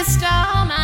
like a storm.